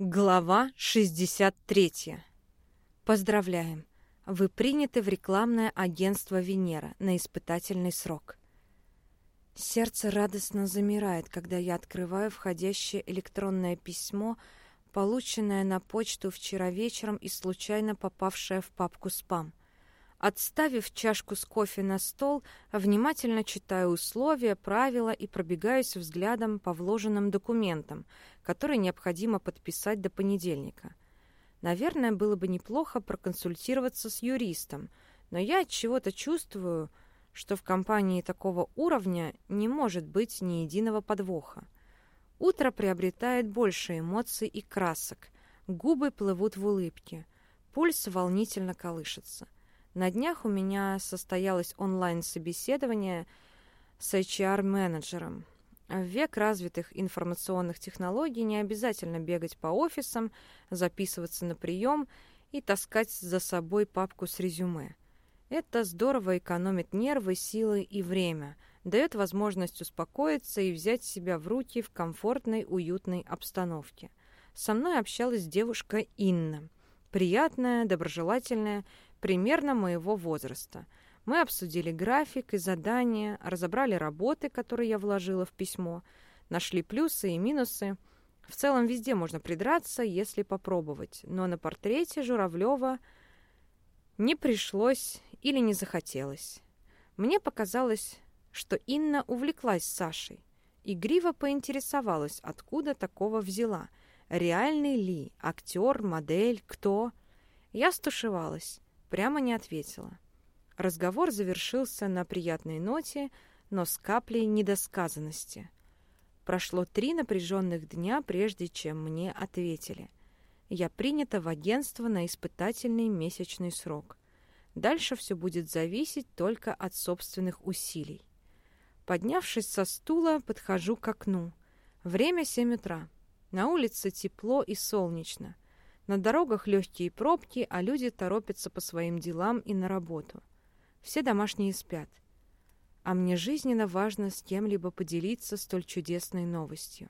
Глава 63. Поздравляем! Вы приняты в рекламное агентство «Венера» на испытательный срок. Сердце радостно замирает, когда я открываю входящее электронное письмо, полученное на почту вчера вечером и случайно попавшее в папку «Спам». Отставив чашку с кофе на стол, внимательно читаю условия, правила и пробегаюсь взглядом по вложенным документам, которые необходимо подписать до понедельника. Наверное, было бы неплохо проконсультироваться с юристом, но я от чего-то чувствую, что в компании такого уровня не может быть ни единого подвоха. Утро приобретает больше эмоций и красок, губы плывут в улыбке, пульс волнительно колышется – на днях у меня состоялось онлайн-собеседование с HR-менеджером. В век развитых информационных технологий не обязательно бегать по офисам, записываться на прием и таскать за собой папку с резюме. Это здорово экономит нервы, силы и время, дает возможность успокоиться и взять себя в руки в комфортной, уютной обстановке. Со мной общалась девушка Инна. Приятная, доброжелательная примерно моего возраста. Мы обсудили график и задания, разобрали работы, которые я вложила в письмо, нашли плюсы и минусы. В целом везде можно придраться, если попробовать, но на портрете Журавлева не пришлось или не захотелось. Мне показалось, что Инна увлеклась Сашей. Игриво поинтересовалась, откуда такого взяла. Реальный ли? Актер, модель, кто? Я стушевалась. Прямо не ответила. Разговор завершился на приятной ноте, но с каплей недосказанности. Прошло три напряженных дня, прежде чем мне ответили. Я принята в агентство на испытательный месячный срок. Дальше все будет зависеть только от собственных усилий. Поднявшись со стула, подхожу к окну. Время семь утра. На улице тепло и солнечно. На дорогах легкие пробки, а люди торопятся по своим делам и на работу. Все домашние спят. А мне жизненно важно с кем-либо поделиться столь чудесной новостью.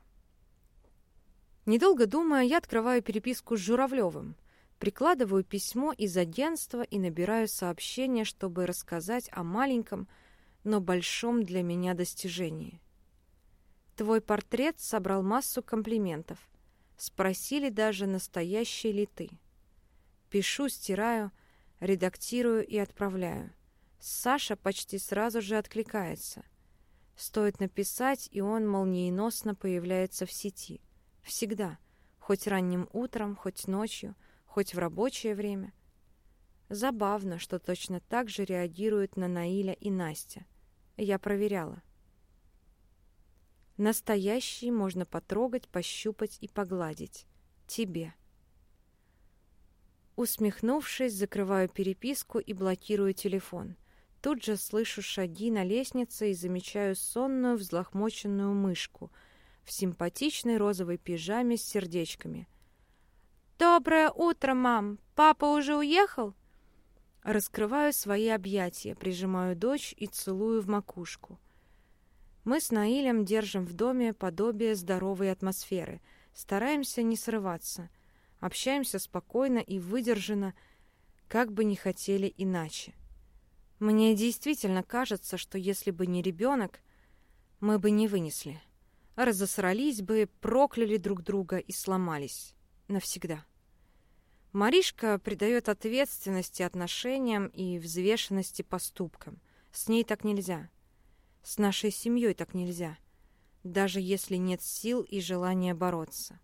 Недолго думая, я открываю переписку с Журавлевым, прикладываю письмо из агентства и набираю сообщение, чтобы рассказать о маленьком, но большом для меня достижении. Твой портрет собрал массу комплиментов — Спросили даже, настоящий ли ты. Пишу, стираю, редактирую и отправляю. Саша почти сразу же откликается. Стоит написать, и он молниеносно появляется в сети. Всегда. Хоть ранним утром, хоть ночью, хоть в рабочее время. Забавно, что точно так же реагируют на Наиля и Настя. Я проверяла. Настоящий можно потрогать, пощупать и погладить. Тебе. Усмехнувшись, закрываю переписку и блокирую телефон. Тут же слышу шаги на лестнице и замечаю сонную взлохмоченную мышку в симпатичной розовой пижаме с сердечками. «Доброе утро, мам! Папа уже уехал?» Раскрываю свои объятия, прижимаю дочь и целую в макушку. Мы с Наилем держим в доме подобие здоровой атмосферы, стараемся не срываться, общаемся спокойно и выдержанно, как бы не хотели иначе. Мне действительно кажется, что если бы не ребенок, мы бы не вынесли. Разосрались бы, прокляли друг друга и сломались. Навсегда. Маришка придает ответственности отношениям и взвешенности поступкам. С ней так нельзя. С нашей семьей так нельзя, даже если нет сил и желания бороться.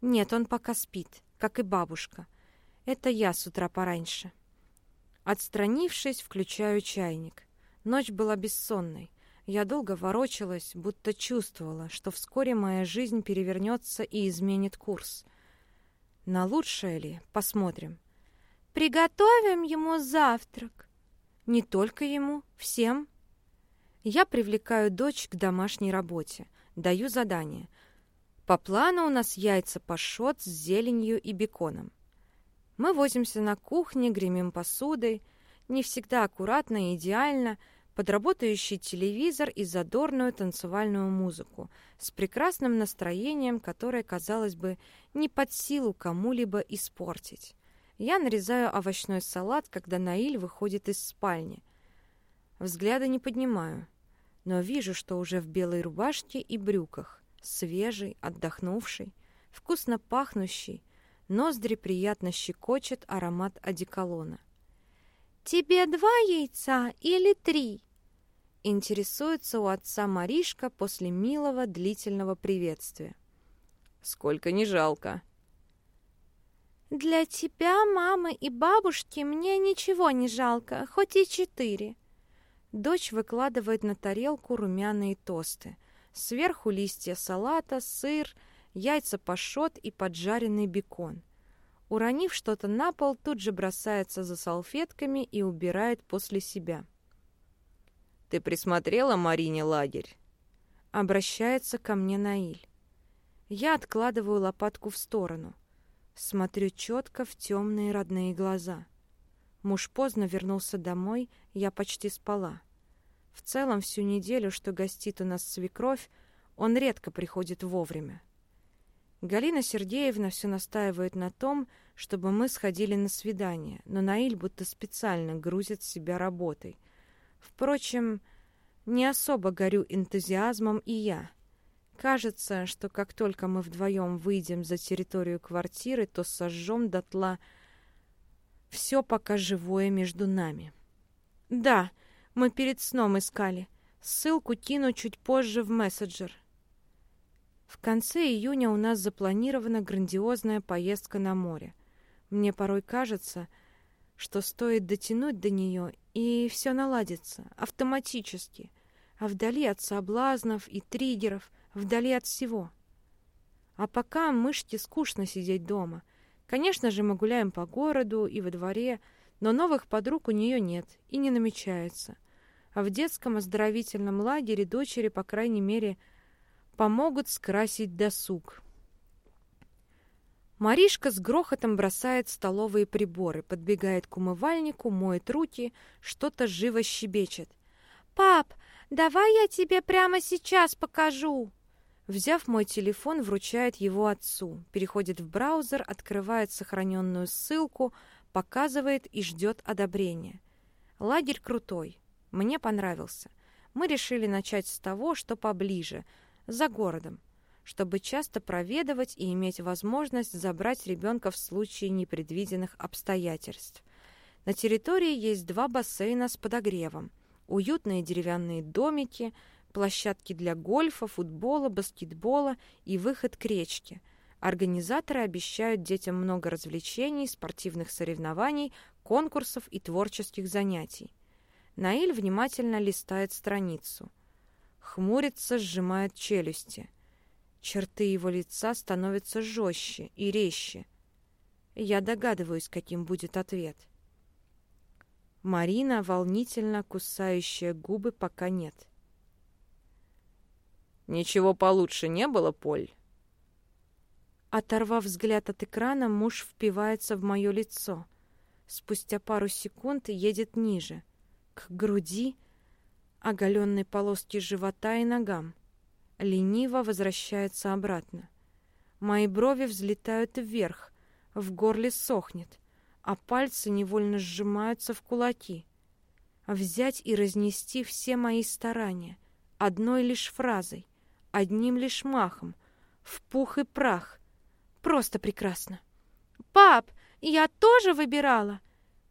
Нет, он пока спит, как и бабушка. Это я с утра пораньше. Отстранившись, включаю чайник. Ночь была бессонной. Я долго ворочалась, будто чувствовала, что вскоре моя жизнь перевернется и изменит курс. На лучшее ли? Посмотрим. «Приготовим ему завтрак». «Не только ему, всем», я привлекаю дочь к домашней работе, даю задание. По плану у нас яйца пашот с зеленью и беконом. Мы возимся на кухне, гремим посудой. Не всегда аккуратно и идеально. подработающий телевизор и задорную танцевальную музыку с прекрасным настроением, которое, казалось бы, не под силу кому-либо испортить. Я нарезаю овощной салат, когда Наиль выходит из спальни. Взгляда не поднимаю, но вижу, что уже в белой рубашке и брюках, свежий, отдохнувший, вкусно пахнущий, ноздри приятно щекочет аромат одеколона. «Тебе два яйца или три?» Интересуется у отца Маришка после милого длительного приветствия. «Сколько не жалко». «Для тебя, мамы и бабушки, мне ничего не жалко, хоть и четыре». Дочь выкладывает на тарелку румяные тосты. Сверху листья салата, сыр, яйца пашот и поджаренный бекон. Уронив что-то на пол, тут же бросается за салфетками и убирает после себя. «Ты присмотрела Марине лагерь?» Обращается ко мне Наиль. Я откладываю лопатку в сторону. Смотрю четко в темные родные глаза. Муж поздно вернулся домой, я почти спала. В целом, всю неделю, что гостит у нас свекровь, он редко приходит вовремя. Галина Сергеевна все настаивает на том, чтобы мы сходили на свидание, но Наиль будто специально грузит себя работой. Впрочем, не особо горю энтузиазмом и я. Кажется, что как только мы вдвоем выйдем за территорию квартиры, то сожжем дотла все пока живое между нами. Да, мы перед сном искали. Ссылку кину чуть позже в мессенджер. В конце июня у нас запланирована грандиозная поездка на море. Мне порой кажется, что стоит дотянуть до нее, и все наладится автоматически, а вдали от соблазнов и триггеров, вдали от всего. А пока мышке скучно сидеть дома. Конечно же, мы гуляем по городу и во дворе, но новых подруг у нее нет и не намечается. А в детском оздоровительном лагере дочери, по крайней мере, помогут скрасить досуг. Маришка с грохотом бросает столовые приборы, подбегает к умывальнику, моет руки, что-то живо щебечет. «Пап, давай я тебе прямо сейчас покажу!» Взяв мой телефон, вручает его отцу, переходит в браузер, открывает сохраненную ссылку, показывает и ждет одобрения. Лагерь крутой. Мне понравился. Мы решили начать с того, что поближе — за городом, чтобы часто проведывать и иметь возможность забрать ребенка в случае непредвиденных обстоятельств. На территории есть два бассейна с подогревом, уютные деревянные домики, площадки для гольфа, футбола, баскетбола и выход к речке. Организаторы обещают детям много развлечений, спортивных соревнований, конкурсов и творческих занятий. Наиль внимательно листает страницу – хмурится, сжимает челюсти. Черты его лица становятся жестче и резче. Я догадываюсь, каким будет ответ. Марина, волнительно кусающая губы, пока нет. «Ничего получше не было, Поль?» Оторвав взгляд от экрана, муж впивается в мое лицо. Спустя пару секунд едет ниже, к груди, оголенной полоски живота и ногам. Лениво возвращается обратно. Мои брови взлетают вверх, в горле сохнет, а пальцы невольно сжимаются в кулаки. Взять и разнести все мои старания одной лишь фразой, одним лишь махом, в пух и прах. Просто прекрасно. «Пап, я тоже выбирала!»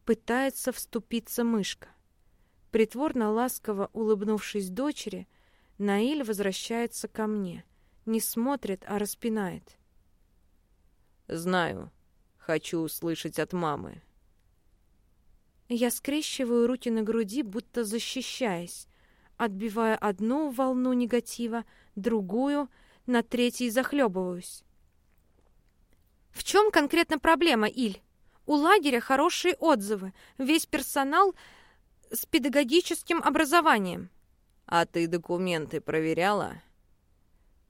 Пытается вступиться мышка. Притворно ласково улыбнувшись дочери, Наиль возвращается ко мне. Не смотрит, а распинает. «Знаю. Хочу услышать от мамы». Я скрещиваю руки на груди, будто защищаясь, отбивая одну волну негатива, другую, на третьей захлебываюсь. «В чем конкретно проблема, Иль? У лагеря хорошие отзывы, весь персонал с педагогическим образованием. А ты документы проверяла?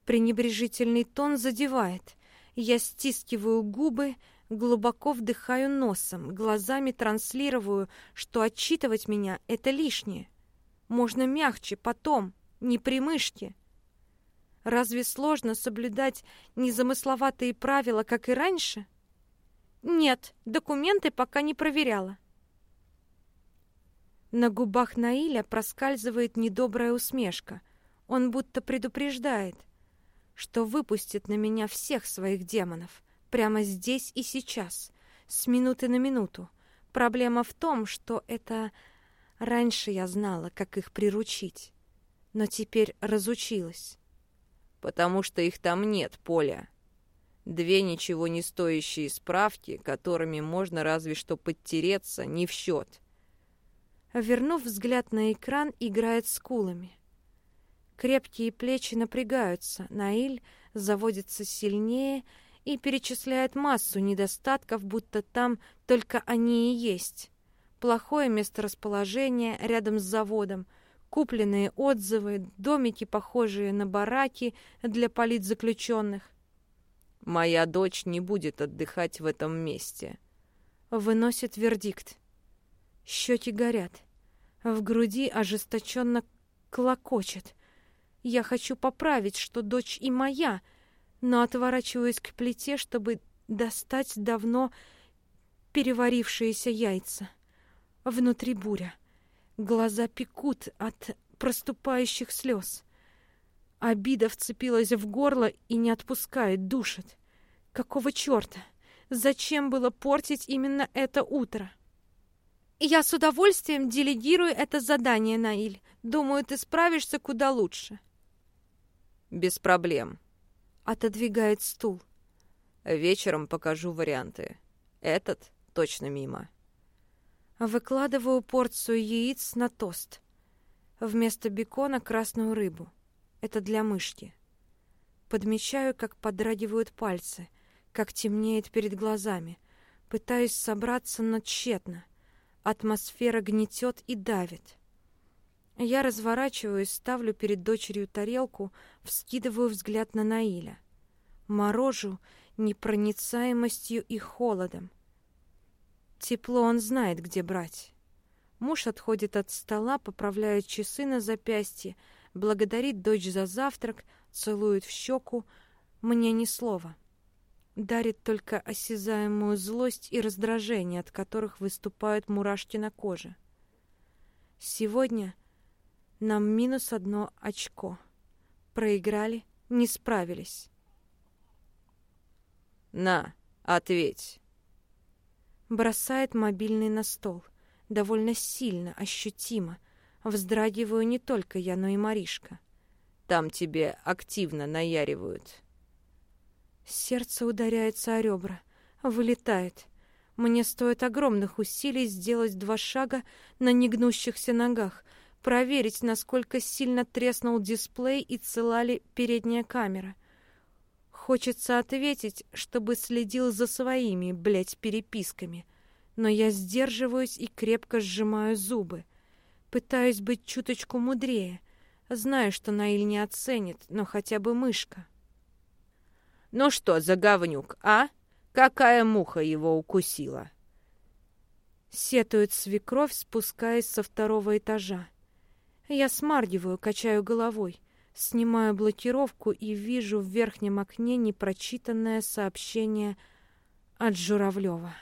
Пренебрежительный тон задевает. Я стискиваю губы, глубоко вдыхаю носом, глазами транслирую, что отчитывать меня — это лишнее. Можно мягче, потом, не при мышке. Разве сложно соблюдать незамысловатые правила, как и раньше? Нет, документы пока не проверяла. На губах Наиля проскальзывает недобрая усмешка. Он будто предупреждает, что выпустит на меня всех своих демонов, прямо здесь и сейчас, с минуты на минуту. Проблема в том, что это раньше я знала, как их приручить, но теперь разучилась. Потому что их там нет, Поля. Две ничего не стоящие справки, которыми можно разве что подтереться, не в счет. Вернув взгляд на экран, играет скулами. Крепкие плечи напрягаются, Наиль заводится сильнее и перечисляет массу недостатков, будто там только они и есть. Плохое месторасположение рядом с заводом, купленные отзывы, домики, похожие на бараки для политзаключенных. «Моя дочь не будет отдыхать в этом месте», — выносит вердикт. Щеки горят. В груди ожесточенно клокочет. Я хочу поправить, что дочь и моя, но отворачиваюсь к плите, чтобы достать давно переварившиеся яйца. Внутри буря. Глаза пекут от проступающих слез. Обида вцепилась в горло и не отпускает, душит. Какого черта? Зачем было портить именно это утро? — я с удовольствием делегирую это задание, Наиль. Думаю, ты справишься куда лучше. Без проблем. Отодвигает стул. Вечером покажу варианты. Этот точно мимо. Выкладываю порцию яиц на тост. Вместо бекона красную рыбу. Это для мышки. Подмечаю, как подрагивают пальцы, как темнеет перед глазами. Пытаюсь собраться, но тщетно. Атмосфера гнетет и давит. Я разворачиваюсь, ставлю перед дочерью тарелку, вскидываю взгляд на Наиля. Морожу непроницаемостью и холодом. Тепло он знает, где брать. Муж отходит от стола, поправляет часы на запястье, благодарит дочь за завтрак, целует в щеку. Мне ни слова дарит только осязаемую злость и раздражение, от которых выступают мурашки на коже. Сегодня нам минус одно очко. Проиграли, не справились. На, ответь. Бросает мобильный на стол. Довольно сильно, ощутимо. Вздрагиваю не только я, но и Маришка. Там тебе активно наяривают. Сердце ударяется о ребра, вылетает. Мне стоит огромных усилий сделать два шага на негнущихся ногах, проверить, насколько сильно треснул дисплей и цела ли передняя камера. Хочется ответить, чтобы следил за своими, блядь, переписками. Но я сдерживаюсь и крепко сжимаю зубы. Пытаюсь быть чуточку мудрее. Знаю, что Наиль не оценит, но хотя бы мышка. Ну что за говнюк, а? Какая муха его укусила? Сетует свекровь, спускаясь со второго этажа. Я смаргиваю, качаю головой, снимаю блокировку и вижу в верхнем окне непрочитанное сообщение от Журавлева.